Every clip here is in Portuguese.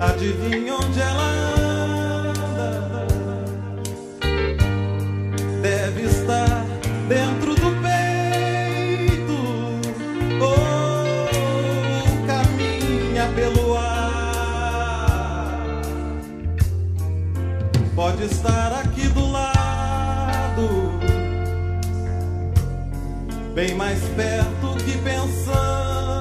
Adivinha onde ela anda? Deve estar dentro do peito ou caminha pelo ar. Pode estar aqui do lado, bem mais perto que pensamos.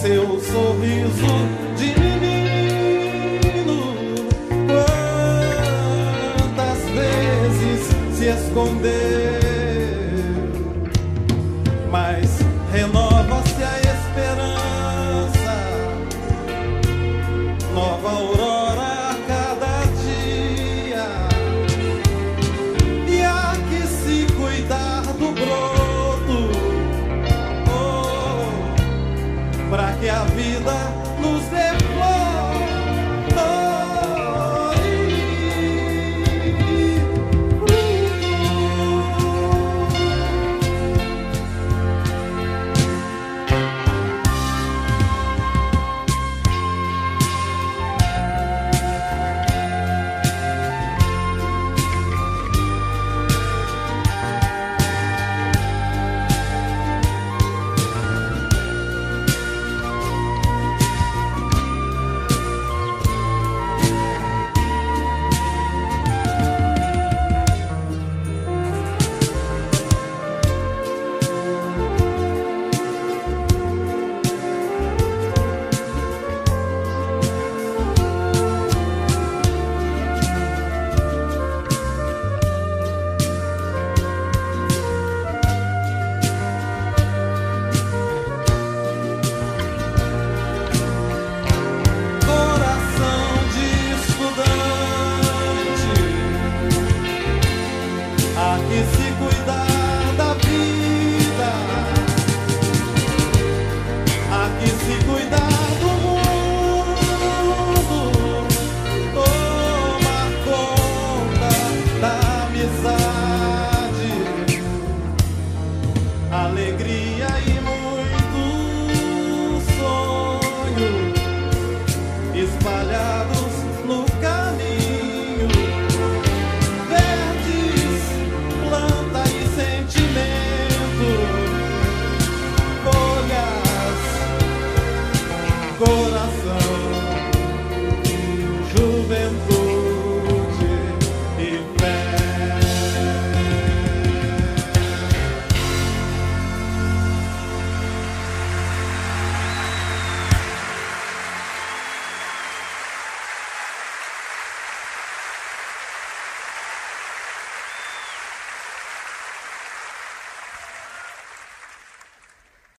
Seu sorriso de menino. Quantas vezes se escondeu, para que a vida nos dê realizar.